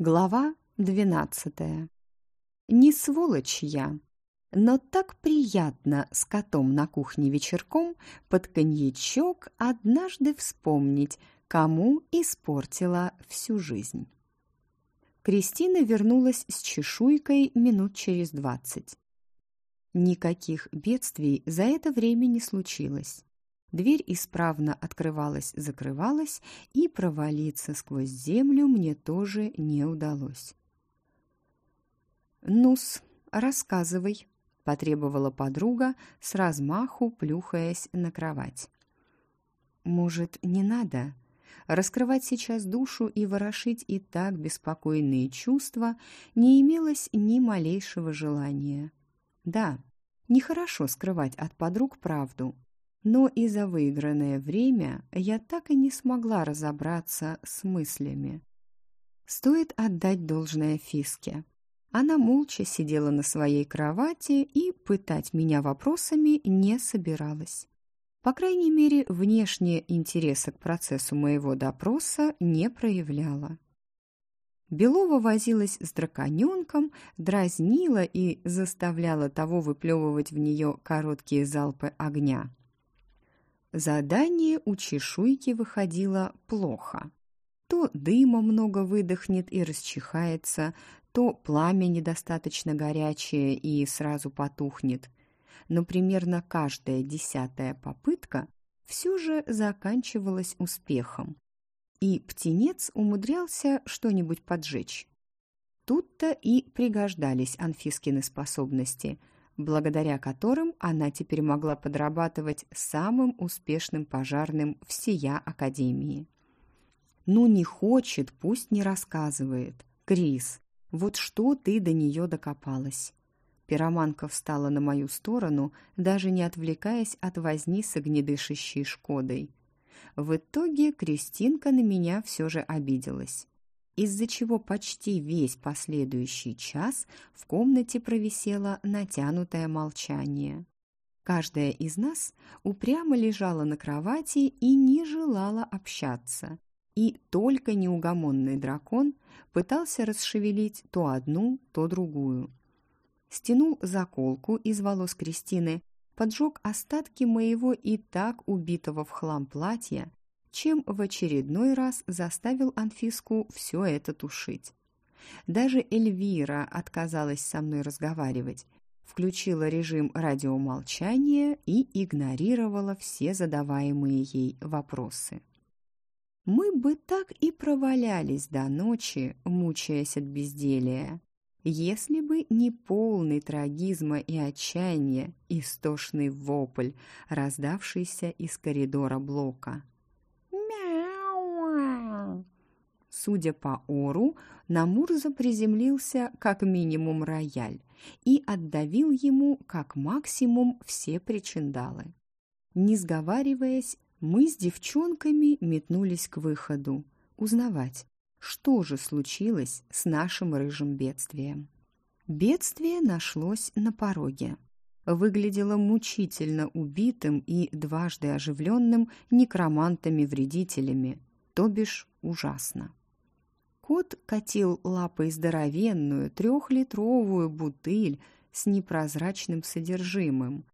Глава двенадцатая. Не сволочь я, но так приятно с котом на кухне вечерком под коньячок однажды вспомнить, кому испортила всю жизнь. Кристина вернулась с чешуйкой минут через двадцать. Никаких бедствий за это время не случилось. Дверь исправно открывалась-закрывалась, и провалиться сквозь землю мне тоже не удалось. «Ну-с, рассказывай», — потребовала подруга, с размаху плюхаясь на кровать. «Может, не надо?» Раскрывать сейчас душу и ворошить и так беспокойные чувства не имелось ни малейшего желания. Да, нехорошо скрывать от подруг правду, но и за выигранное время я так и не смогла разобраться с мыслями. Стоит отдать должное Фиске. Она молча сидела на своей кровати и пытать меня вопросами не собиралась. По крайней мере, внешне интереса к процессу моего допроса не проявляла. Белова возилась с драконенком, дразнила и заставляла того выплевывать в нее короткие залпы огня. Задание у чешуйки выходило плохо. То дыма много выдохнет и расчихается, то пламя недостаточно горячее и сразу потухнет. Но примерно каждая десятая попытка все же заканчивалась успехом. И птенец умудрялся что-нибудь поджечь. Тут-то и пригождались Анфискины способности – благодаря которым она теперь могла подрабатывать самым успешным пожарным всея Академии. «Ну, не хочет, пусть не рассказывает. Крис, вот что ты до нее докопалась?» Пироманка встала на мою сторону, даже не отвлекаясь от возни с огнедышащей Шкодой. В итоге Кристинка на меня все же обиделась из-за чего почти весь последующий час в комнате провисело натянутое молчание. Каждая из нас упрямо лежала на кровати и не желала общаться. И только неугомонный дракон пытался расшевелить то одну, то другую. Стянул заколку из волос Кристины, поджег остатки моего и так убитого в хлам платья чем в очередной раз заставил Анфиску все это тушить. Даже Эльвира отказалась со мной разговаривать, включила режим радиомолчания и игнорировала все задаваемые ей вопросы. Мы бы так и провалялись до ночи, мучаясь от безделия, если бы не полный трагизма и отчаяния истошный вопль, раздавшийся из коридора блока. Судя по ору, на Мурза приземлился как минимум рояль и отдавил ему как максимум все причиндалы. Не сговариваясь, мы с девчонками метнулись к выходу, узнавать, что же случилось с нашим рыжим бедствием. Бедствие нашлось на пороге. Выглядело мучительно убитым и дважды оживленным некромантами-вредителями, то бишь ужасно. Кот катил лапой здоровенную трехлитровую бутыль с непрозрачным содержимым.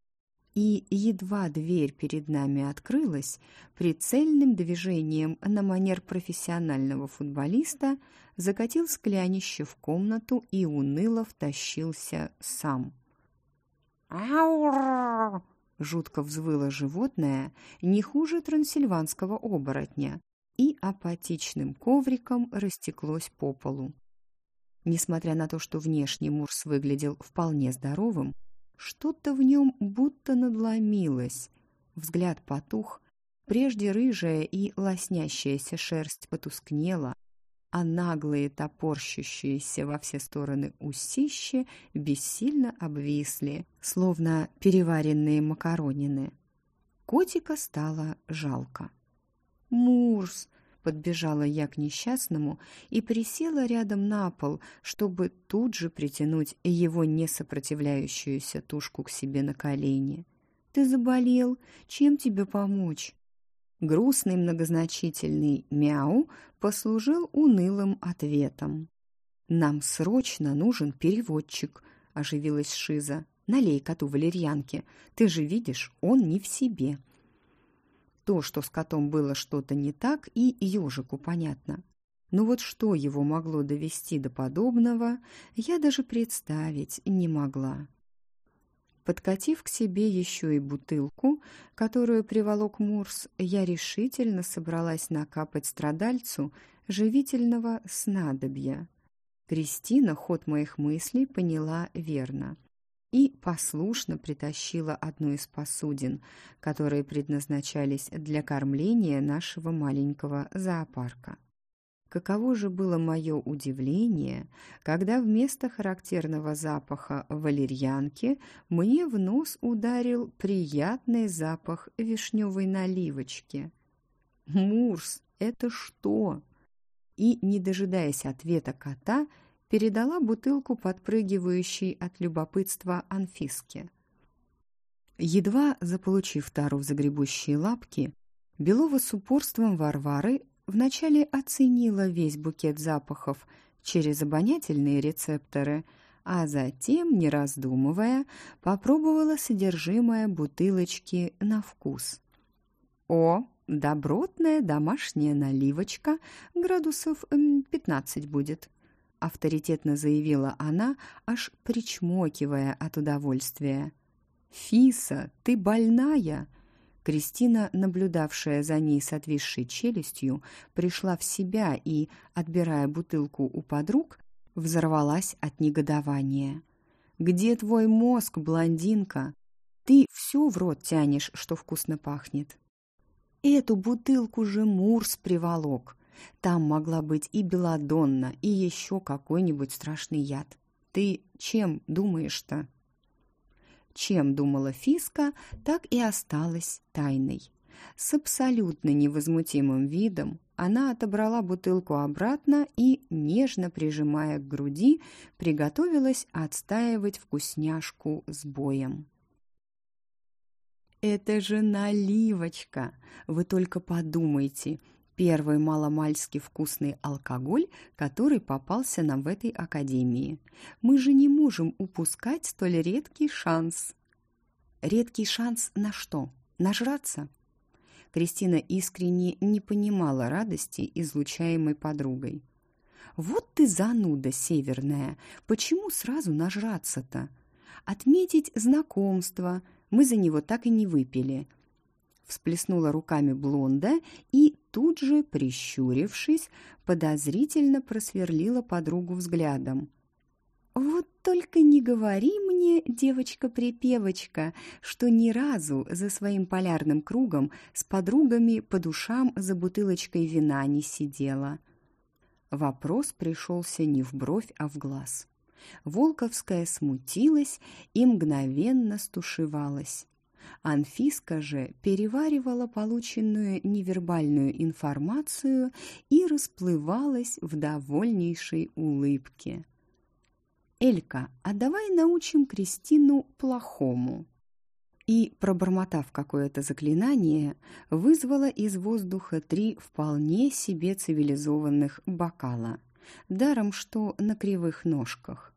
И едва дверь перед нами открылась, прицельным движением на манер профессионального футболиста закатил склянище в комнату и уныло втащился сам. «Аур!» — жутко взвыло животное, не хуже трансильванского оборотня, и апатичным ковриком растеклось по полу. Несмотря на то, что внешне Мурс выглядел вполне здоровым, что-то в нем будто надломилось. Взгляд потух, прежде рыжая и лоснящаяся шерсть потускнела, а наглые топорщащиеся во все стороны усищи бессильно обвисли, словно переваренные макаронины. Котика стало жалко. «Мурс!» — подбежала я к несчастному и присела рядом на пол, чтобы тут же притянуть его несопротивляющуюся тушку к себе на колени. «Ты заболел? Чем тебе помочь?» Грустный многозначительный «мяу» послужил унылым ответом. «Нам срочно нужен переводчик», — оживилась Шиза. «Налей коту валерьянки. Ты же видишь, он не в себе». То, что с котом было что-то не так, и ежику понятно. Но вот что его могло довести до подобного, я даже представить не могла. Подкатив к себе еще и бутылку, которую приволок Мурс, я решительно собралась накапать страдальцу живительного снадобья. Кристина ход моих мыслей поняла верно и послушно притащила одну из посудин, которые предназначались для кормления нашего маленького зоопарка. Каково же было мое удивление, когда вместо характерного запаха валерьянки мне в нос ударил приятный запах вишневой наливочки. «Мурс, это что?» И, не дожидаясь ответа кота, передала бутылку подпрыгивающей от любопытства Анфиске. Едва заполучив тару в загребущие лапки, Белова с упорством Варвары вначале оценила весь букет запахов через обонятельные рецепторы, а затем, не раздумывая, попробовала содержимое бутылочки на вкус. О, добротная домашняя наливочка, градусов 15 будет, авторитетно заявила она, аж причмокивая от удовольствия. «Фиса, ты больная!» Кристина, наблюдавшая за ней с отвисшей челюстью, пришла в себя и, отбирая бутылку у подруг, взорвалась от негодования. «Где твой мозг, блондинка? Ты все в рот тянешь, что вкусно пахнет». «Эту бутылку же Мурс приволок. Там могла быть и белладонна, и еще какой-нибудь страшный яд. Ты чем думаешь-то?» Чем думала Фиска, так и осталась тайной. С абсолютно невозмутимым видом она отобрала бутылку обратно и, нежно прижимая к груди, приготовилась отстаивать вкусняшку с боем. «Это же наливочка! Вы только подумайте, Первый маломальски вкусный алкоголь, который попался нам в этой академии. Мы же не можем упускать столь редкий шанс. Редкий шанс на что? Нажраться? Кристина искренне не понимала радости, излучаемой подругой. «Вот ты зануда северная! Почему сразу нажраться-то? Отметить знакомство. Мы за него так и не выпили всплеснула руками блонда и тут же, прищурившись, подозрительно просверлила подругу взглядом. «Вот только не говори мне, девочка-припевочка, что ни разу за своим полярным кругом с подругами по душам за бутылочкой вина не сидела». Вопрос пришелся не в бровь, а в глаз. Волковская смутилась и мгновенно стушевалась. Анфиска же переваривала полученную невербальную информацию и расплывалась в довольнейшей улыбке. «Элька, а давай научим Кристину плохому». И, пробормотав какое-то заклинание, вызвала из воздуха три вполне себе цивилизованных бокала, даром что на кривых ножках.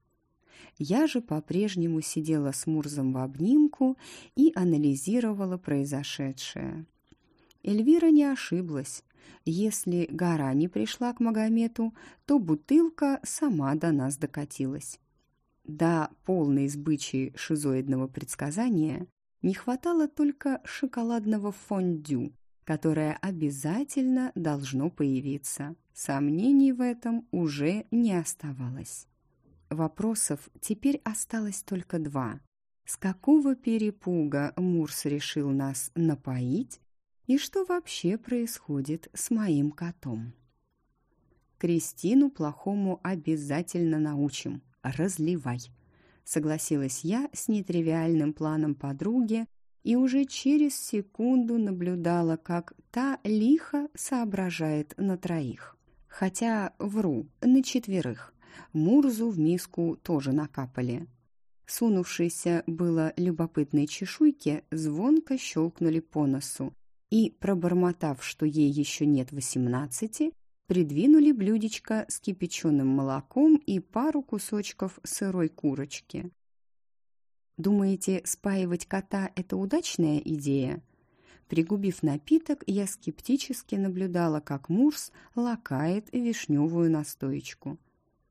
Я же по-прежнему сидела с Мурзом в обнимку и анализировала произошедшее. Эльвира не ошиблась. Если гора не пришла к Магомету, то бутылка сама до нас докатилась. До полной сбычи шизоидного предсказания не хватало только шоколадного фондю, которое обязательно должно появиться. Сомнений в этом уже не оставалось. Вопросов теперь осталось только два. С какого перепуга Мурс решил нас напоить? И что вообще происходит с моим котом? Кристину плохому обязательно научим. Разливай. Согласилась я с нетривиальным планом подруги и уже через секунду наблюдала, как та лихо соображает на троих. Хотя вру, на четверых. Мурзу в миску тоже накапали. Сунувшиеся было любопытной чешуйки звонко щелкнули по носу, и, пробормотав, что ей еще нет восемнадцати, Придвинули блюдечко с кипяченым молоком и пару кусочков сырой курочки. Думаете, спаивать кота – это удачная идея? Пригубив напиток, я скептически наблюдала, как Мурс лакает вишневую настоечку.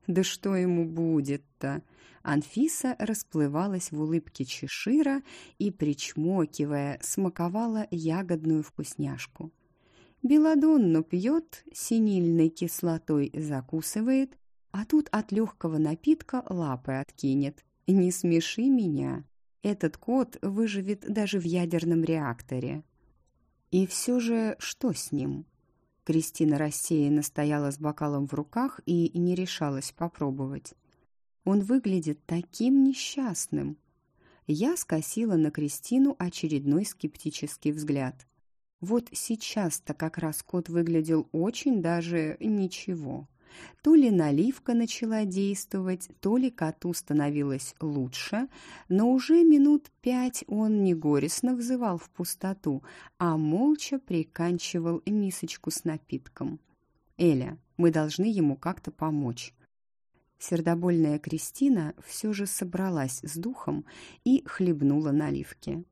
«Да что ему будет-то?» Анфиса расплывалась в улыбке чешира и, причмокивая, смаковала ягодную вкусняшку. Беладонну пьет, синильной кислотой закусывает, а тут от легкого напитка лапы откинет. Не смеши меня. Этот кот выживет даже в ядерном реакторе. И все же что с ним? Кристина рассеянно стояла с бокалом в руках и не решалась попробовать. Он выглядит таким несчастным. Я скосила на Кристину очередной скептический взгляд. Вот сейчас-то как раз кот выглядел очень даже ничего. То ли наливка начала действовать, то ли коту становилось лучше, но уже минут пять он не горестно взывал в пустоту, а молча приканчивал мисочку с напитком. «Эля, мы должны ему как-то помочь». Сердобольная Кристина все же собралась с духом и хлебнула наливки,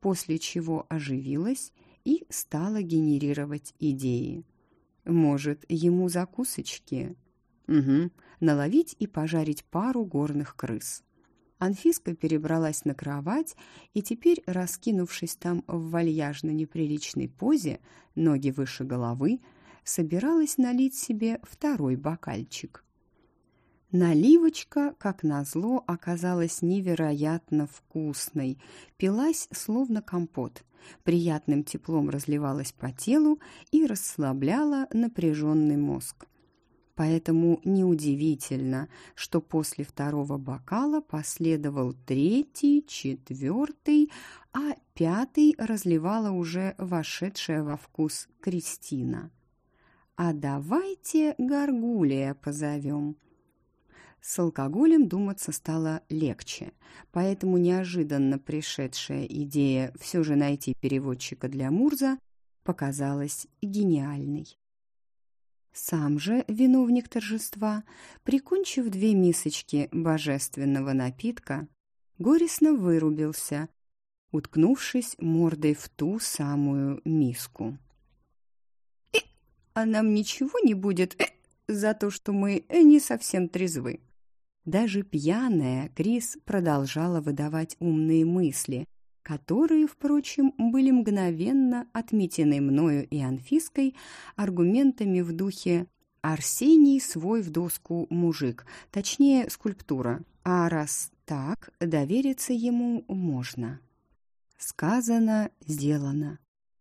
после чего оживилась и стала генерировать идеи. Может, ему закусочки? Угу, наловить и пожарить пару горных крыс. Анфиска перебралась на кровать и теперь, раскинувшись там в вальяжно-неприличной позе, ноги выше головы, собиралась налить себе второй бокальчик. Наливочка, как назло, оказалась невероятно вкусной, пилась словно компот, приятным теплом разливалась по телу и расслабляла напряженный мозг. Поэтому неудивительно, что после второго бокала последовал третий, четвертый, а пятый разливала уже вошедшая во вкус Кристина. «А давайте Гаргулия позовем», с алкоголем думаться стало легче, поэтому неожиданно пришедшая идея все же найти переводчика для Мурза показалась гениальной. Сам же виновник торжества, прикончив две мисочки божественного напитка, горестно вырубился, уткнувшись мордой в ту самую миску. «Э, «А нам ничего не будет э, за то, что мы э, не совсем трезвы», даже пьяная Крис продолжала выдавать умные мысли, которые, впрочем, были мгновенно отметены мною и Анфиской аргументами в духе «Арсений свой в доску мужик», точнее, скульптура. А раз так, довериться ему можно. Сказано, сделано.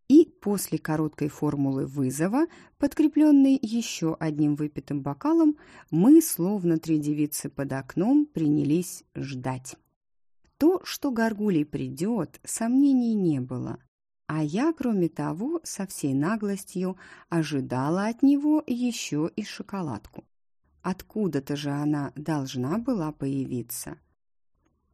И после короткой формулы вызова, подкрепленной еще одним выпитым бокалом, мы, словно три девицы под окном, принялись ждать. То, что Гаргулий придет, сомнений не было. А я, кроме того, со всей наглостью ожидала от него еще и шоколадку. Откуда-то же она должна была появиться.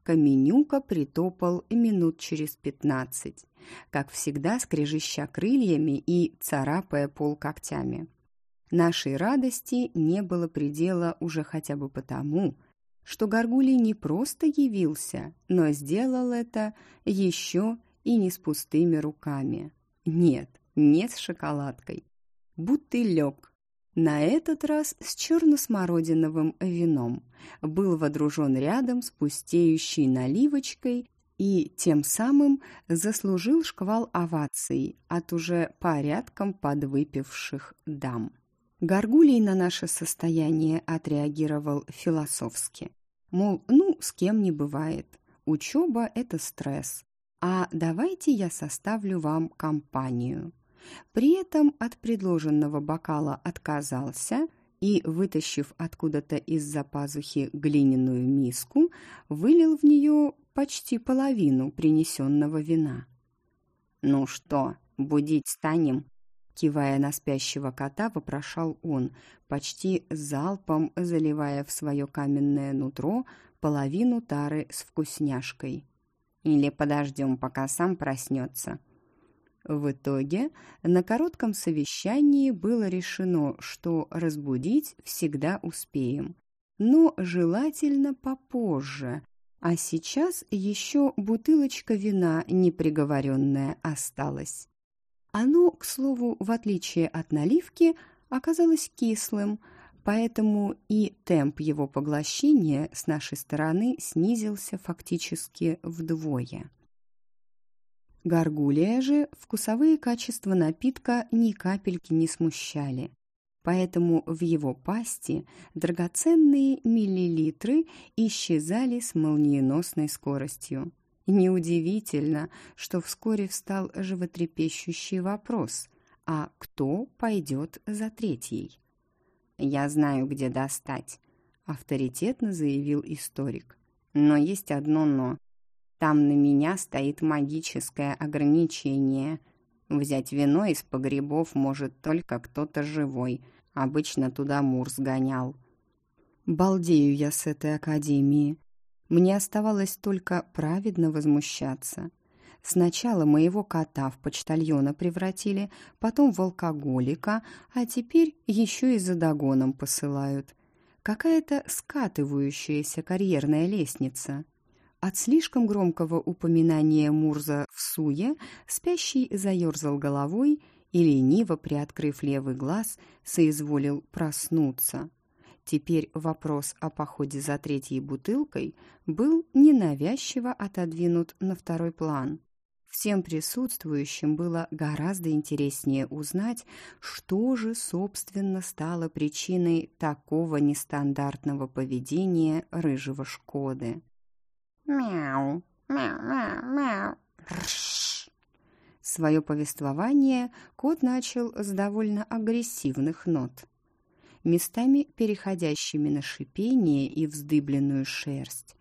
Каменюка притопал минут через пятнадцать, как всегда скрежеща крыльями и царапая пол когтями. Нашей радости не было предела уже хотя бы потому, что Гаргулий не просто явился, но сделал это еще и не с пустыми руками. Нет, не с шоколадкой. Бутылек на этот раз с черно-смородиновым вином. Был водружен рядом с пустеющей наливочкой и тем самым заслужил шквал оваций от уже порядком подвыпивших дам. Горгулий на наше состояние отреагировал философски. Мол, ну, с кем не бывает. Учеба – это стресс. А давайте я составлю вам компанию. При этом от предложенного бокала отказался и, вытащив откуда-то из-за пазухи глиняную миску, вылил в нее почти половину принесенного вина. «Ну что, будить станем?» Кивая на спящего кота, вопрошал он, почти залпом заливая в свое каменное нутро половину тары с вкусняшкой. «Или подождем, пока сам проснется?» В итоге на коротком совещании было решено, что разбудить всегда успеем, но желательно попозже, а сейчас еще бутылочка вина неприговоренная осталась. Оно, к слову, в отличие от наливки, оказалось кислым, поэтому и темп его поглощения с нашей стороны снизился фактически вдвое. Гаргулия же вкусовые качества напитка ни капельки не смущали, поэтому в его пасти драгоценные миллилитры исчезали с молниеносной скоростью. Неудивительно, что вскоре встал животрепещущий вопрос – а кто пойдет за третьей? «Я знаю, где достать», — авторитетно заявил историк. «Но есть одно «но». Там на меня стоит магическое ограничение. Взять вино из погребов может только кто-то живой. Обычно туда Мур сгонял». Балдею я с этой академии. Мне оставалось только праведно возмущаться. Сначала моего кота в почтальона превратили, потом в алкоголика, а теперь еще и за догоном посылают. Какая-то скатывающаяся карьерная лестница. От слишком громкого упоминания Мурза в суе спящий заерзал головой и, лениво приоткрыв левый глаз, соизволил проснуться. Теперь вопрос о походе за третьей бутылкой был ненавязчиво отодвинут на второй план. Всем присутствующим было гораздо интереснее узнать, что же, собственно, стало причиной такого нестандартного поведения рыжего Шкоды. «Мяу, мяу, мяу, мяу». Свое повествование кот начал с довольно агрессивных нот, местами переходящими на шипение и вздыбленную шерсть.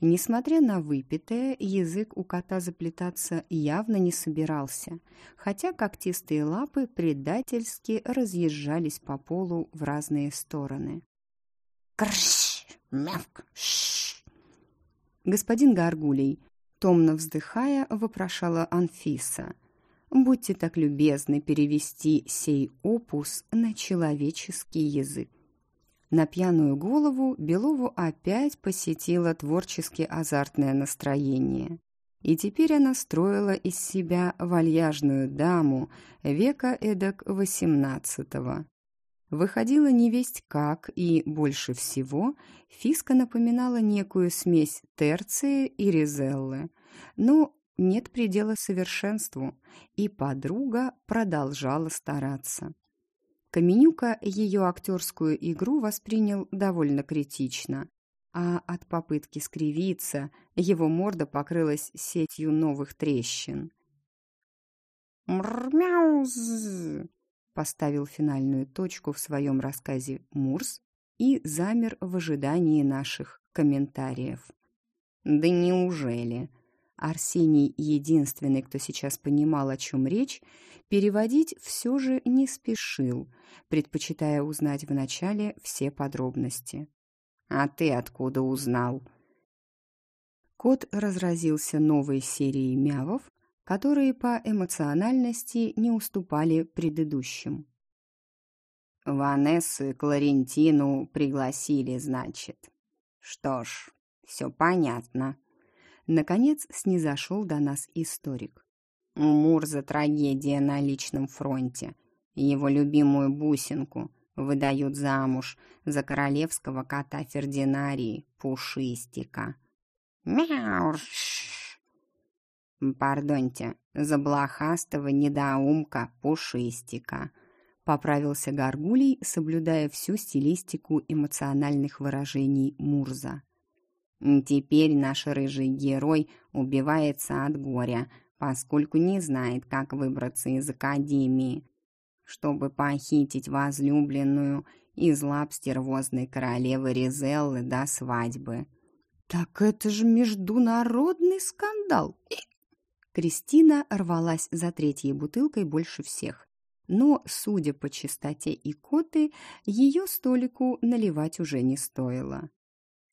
Несмотря на выпитое, язык у кота заплетаться явно не собирался, хотя когтистые лапы предательски разъезжались по полу в разные стороны. «Крш! Мявк! Шш!» «Господин Гаргулей», томно вздыхая, вопрошала Анфиса. «Будьте так любезны перевести сей опус на человеческий язык». На пьяную голову Белову опять посетило творчески азартное настроение. И теперь она строила из себя вальяжную даму века эдак восемнадцатого. Выходила невесть как, и больше всего Фиска напоминала некую смесь Терции и Ризеллы. Но нет предела совершенству, и подруга продолжала стараться. Каменюка ее актерскую игру воспринял довольно критично, а от попытки скривиться его морда покрылась сетью новых трещин. «Мрмяуз!» Поставил финальную точку в своем рассказе Мурс и замер в ожидании наших комментариев. «Да неужели?» Арсений, единственный, кто сейчас понимал, о чем речь, переводить все же не спешил, предпочитая узнать вначале все подробности. «А ты откуда узнал?» Кот разразился новой серией мявов, которые по эмоциональности не уступали предыдущим. «Ванессу Кларентину пригласили, значит. Что ж, все понятно», Наконец снизошел до нас историк. Мурза трагедия на личном фронте. Его любимую бусинку выдают замуж за королевского кота Фердинарии Пушистика. «Мяу!» «Пардоньте, за блохастого недоумка Пушистика», — поправился Гаргулей, соблюдая всю стилистику эмоциональных выражений Мурза. Теперь наш рыжий герой убивается от горя, поскольку не знает, как выбраться из академии. Чтобы похитить возлюбленную из лап стервозной королевы Ризеллы до свадьбы. «Так это же международный скандал!» Кристина рвалась за третьей бутылкой больше всех. Но, судя по чистоте и коты, ее столику наливать уже не стоило.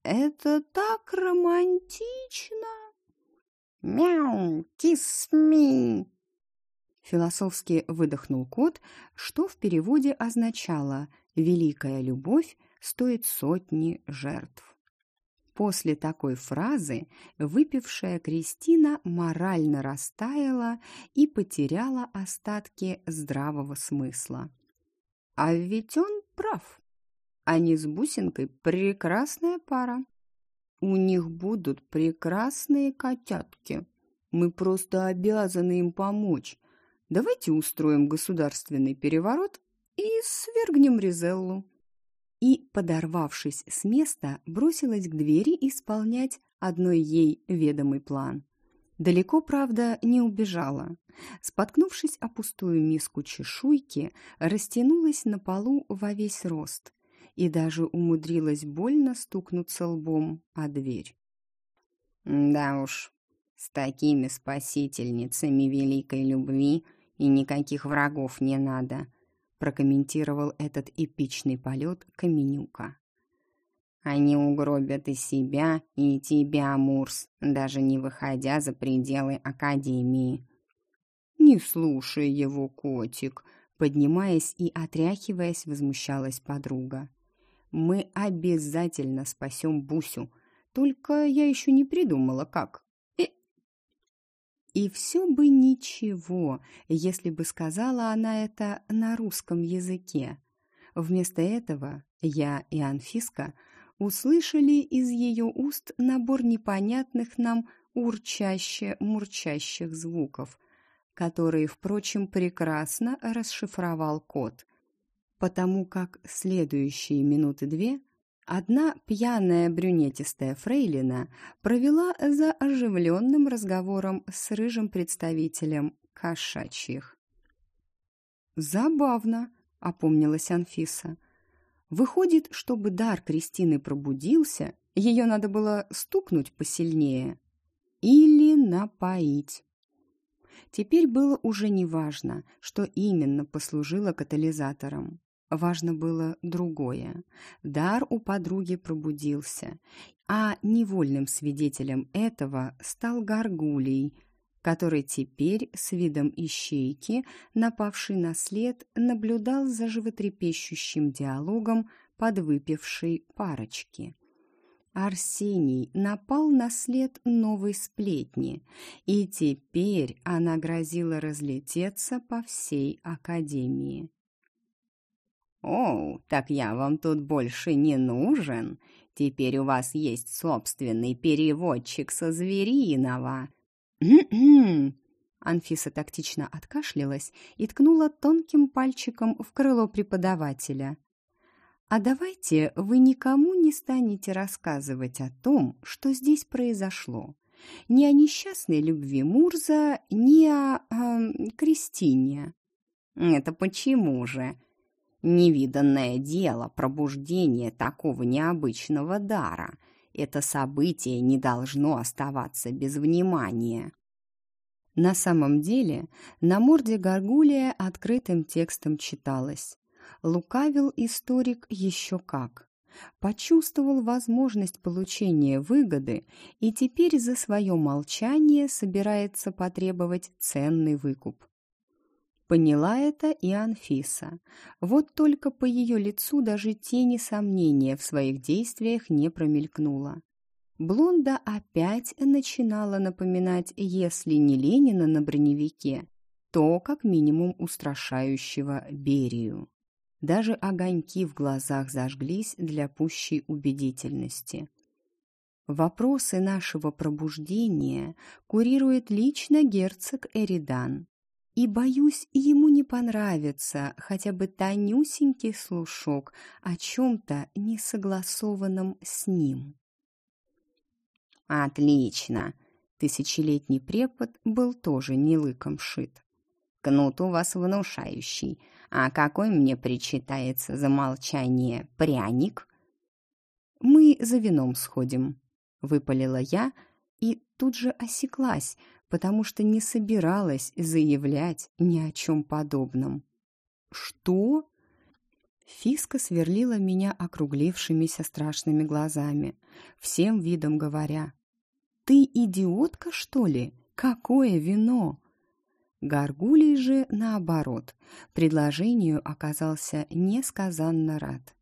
Это так романтично. Мяу, кисми. Философски выдохнул кот, что в переводе означало «великая любовь стоит сотни жертв». После такой фразы выпившая Кристина морально растаяла и потеряла остатки здравого смысла. А ведь он прав. Они с Бусинкой прекрасная пара. У них будут прекрасные котятки. Мы просто обязаны им помочь. Давайте устроим государственный переворот и свергнем Ризеллу. И, подорвавшись с места, бросилась к двери исполнять одной ей ведомый план. Далеко, правда, не убежала. Споткнувшись о пустую миску чешуйки, растянулась на полу во весь рост и даже умудрилась больно стукнуться лбом о дверь. «Да уж, с такими спасительницами великой любви и никаких врагов не надо», прокомментировал этот эпичный полет Каменюка. «Они угробят и себя, и тебя, Мурс, даже не выходя за пределы Академии». «Не слушай его, котик», поднимаясь и отряхиваясь, возмущалась подруга. «Мы обязательно спасем Бусю, только я еще не придумала, как». И все бы ничего, если бы сказала она это на русском языке. Вместо этого я и Анфиска услышали из ее уст набор непонятных нам урчаще-мурчащих звуков, которые, впрочем, прекрасно расшифровал кот, потому как следующие минуты две Одна пьяная брюнетистая фрейлина провела за оживленным разговором с рыжим представителем кошачьих. «Забавно», — опомнилась Анфиса. «Выходит, чтобы дар Кристины пробудился, ее надо было стукнуть посильнее или напоить». Теперь было уже неважно, что именно послужило катализатором. Важно было другое. Дар у подруги пробудился, а невольным свидетелем этого стал Гаргулий, который теперь с видом ищейки, напавший на след, наблюдал за животрепещущим диалогом подвыпившей парочки. Арсений напал на след новой сплетни, и теперь она грозила разлететься по всей академии. «О, так я вам тут больше не нужен. Теперь у вас есть собственный переводчик со звериного». Анфиса тактично откашлялась и ткнула тонким пальчиком в крыло преподавателя. «А давайте вы никому не станете рассказывать о том, что здесь произошло. Ни о несчастной любви Мурза, ни о, о Кристине». «Это почему же?» Невиданное дело пробуждение такого необычного дара. Это событие не должно оставаться без внимания. На самом деле, на морде Гаргулия открытым текстом читалось. Лукавил историк еще как. Почувствовал возможность получения выгоды и теперь за свое молчание собирается потребовать ценный выкуп. Поняла это и Анфиса. Вот только по ее лицу даже тени сомнения в своих действиях не промелькнуло. Блонда опять начинала напоминать, если не Ленина на броневике, то как минимум устрашающего Берию. Даже огоньки в глазах зажглись для пущей убедительности. Вопросы нашего пробуждения курирует лично герцог Эридан, и, боюсь, ему не понравится хотя бы тонюсенький слушок о чем-то несогласованном с ним. «Отлично!» Тысячелетний препод был тоже не лыком шит. «Кнут у вас внушающий. А какой мне причитается за молчание пряник?» «Мы за вином сходим», — выпалила я и тут же осеклась, потому что не собиралась заявлять ни о чем подобном. «Что?» Фиска сверлила меня округлившимися страшными глазами, всем видом говоря. «Ты идиотка, что ли? Какое вино?» Гаргулий же, наоборот, предложению оказался несказанно рад.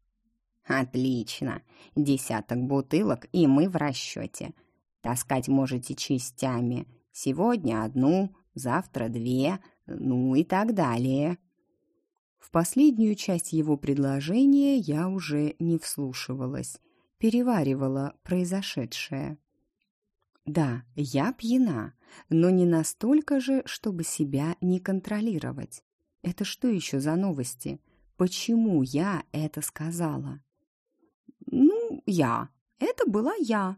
«Отлично! Десяток бутылок, и мы в расчете. Таскать можете частями. Сегодня одну, завтра две, ну и так далее». В последнюю часть его предложения я уже не вслушивалась, переваривала произошедшее. Да, я пьяна, но не настолько же, чтобы себя не контролировать. Это что еще за новости? Почему я это сказала? Ну, я. Это была я.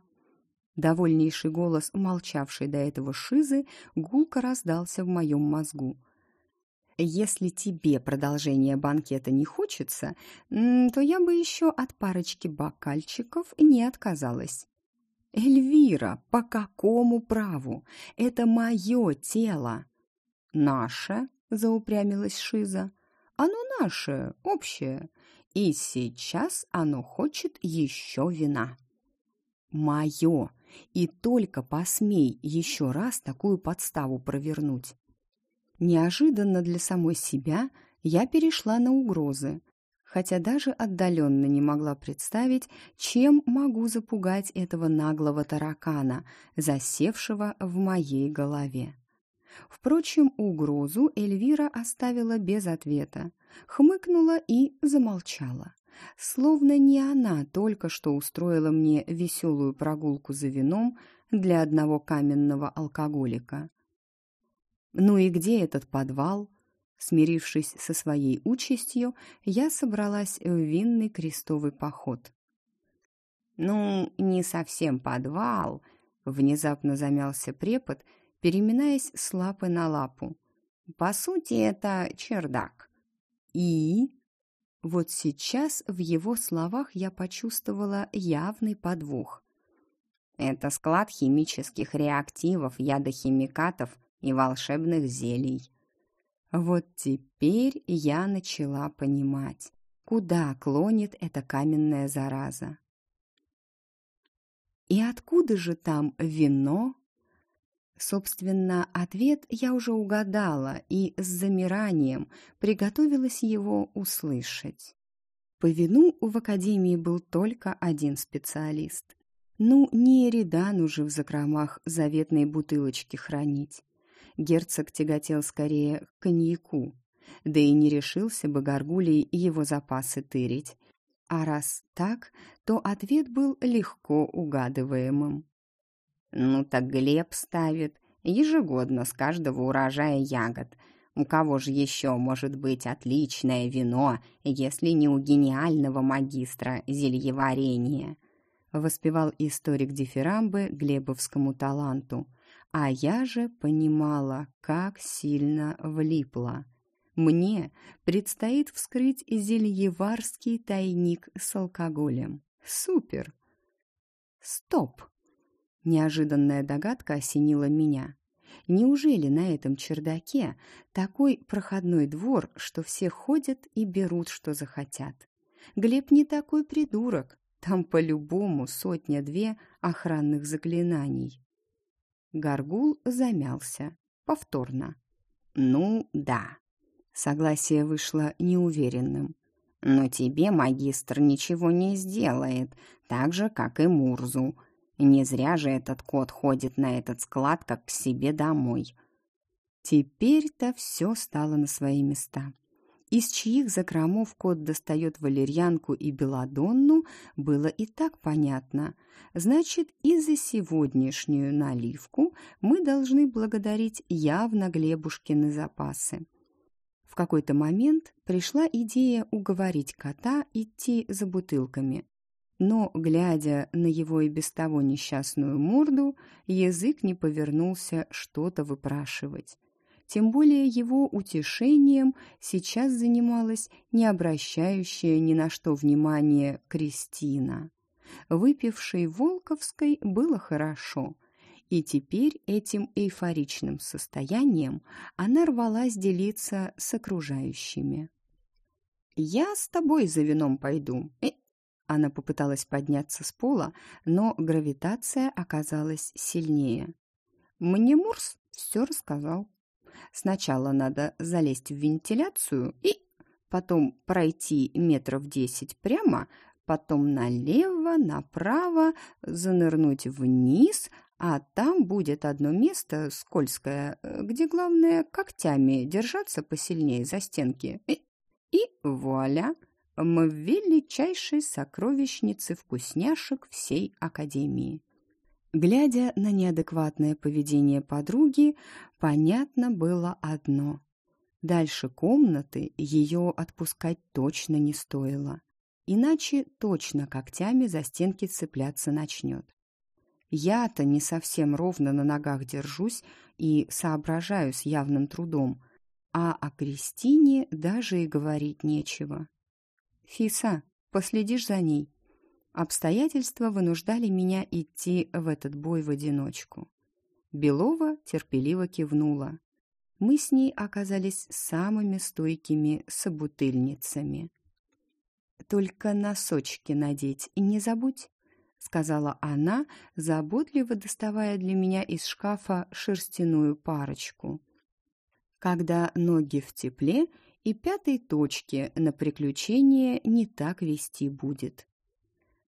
Довольнейший голос, молчавший до этого Шизы, гулко раздался в моем мозгу. Если тебе продолжение банкета не хочется, то я бы еще от парочки бокальчиков не отказалась. «Эльвира, по какому праву? Это мое тело!» «Наше?» — заупрямилась Шиза. «Оно наше, общее, и сейчас оно хочет еще вина». «Мое! И только посмей еще раз такую подставу провернуть!» Неожиданно для самой себя я перешла на угрозы, хотя даже отдаленно не могла представить, чем могу запугать этого наглого таракана, засевшего в моей голове. Впрочем, угрозу Эльвира оставила без ответа, хмыкнула и замолчала. Словно не она только что устроила мне веселую прогулку за вином для одного каменного алкоголика. «Ну и где этот подвал?» Смирившись со своей участью, я собралась в винный крестовый поход. «Ну, не совсем подвал», — внезапно замялся препод, переминаясь с лапы на лапу. «По сути, это чердак». «И?» Вот сейчас в его словах я почувствовала явный подвох. «Это склад химических реактивов, ядохимикатов и волшебных зелий», вот теперь я начала понимать, куда клонит эта каменная зараза. И откуда же там вино? Собственно, ответ я уже угадала и с замиранием приготовилась его услышать. По вину в академии был только один специалист. Ну, не Эридан уже в закромах заветной бутылочки хранить герцог тяготел скорее к коньяку, да и не решился бы Гаргулий его запасы тырить. А раз так, то ответ был легко угадываемым. «Ну так Глеб ставит ежегодно с каждого урожая ягод. У кого же еще может быть отличное вино, если не у гениального магистра зельеварения?» воспевал историк дифирамбы глебовскому таланту – а я же понимала, как сильно влипла. Мне предстоит вскрыть зельеварский тайник с алкоголем. Супер! Стоп! Неожиданная догадка осенила меня. Неужели на этом чердаке такой проходной двор, что все ходят и берут, что захотят? Глеб не такой придурок. Там по-любому сотня-две охранных заклинаний. Гаргул замялся. Повторно. «Ну, да». Согласие вышло неуверенным. «Но тебе магистр ничего не сделает, так же, как и Мурзу. Не зря же этот кот ходит на этот склад, как к себе домой». Теперь-то все стало на свои места из чьих закромов кот достает валерьянку и белладонну, было и так понятно. Значит, и за сегодняшнюю наливку мы должны благодарить явно Глебушкины запасы. В какой-то момент пришла идея уговорить кота идти за бутылками. Но, глядя на его и без того несчастную морду, язык не повернулся что-то выпрашивать. Тем более его утешением сейчас занималась не обращающая ни на что внимания Кристина. Выпившей Волковской было хорошо, и теперь этим эйфоричным состоянием она рвалась делиться с окружающими. «Я с тобой за вином пойду». Э она попыталась подняться с пола, но гравитация оказалась сильнее. «Мне Мурс все рассказал». Сначала надо залезть в вентиляцию и потом пройти метров десять прямо, потом налево, направо, занырнуть вниз, а там будет одно место скользкое, где главное когтями держаться посильнее за стенки. И, и вуаля! В величайшей сокровищнице вкусняшек всей Академии. Глядя на неадекватное поведение подруги, понятно было одно. Дальше комнаты ее отпускать точно не стоило, иначе точно когтями за стенки цепляться начнет. Я-то не совсем ровно на ногах держусь и соображаю с явным трудом, а о Кристине даже и говорить нечего. «Фиса, последишь за ней?» Обстоятельства вынуждали меня идти в этот бой в одиночку. Белова терпеливо кивнула. Мы с ней оказались самыми стойкими собутыльницами. «Только носочки надеть и не забудь», — сказала она, заботливо доставая для меня из шкафа шерстяную парочку. Когда ноги в тепле, и пятой точки на приключение не так вести будет.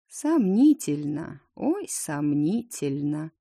Сомнительно, ой, сомнительно.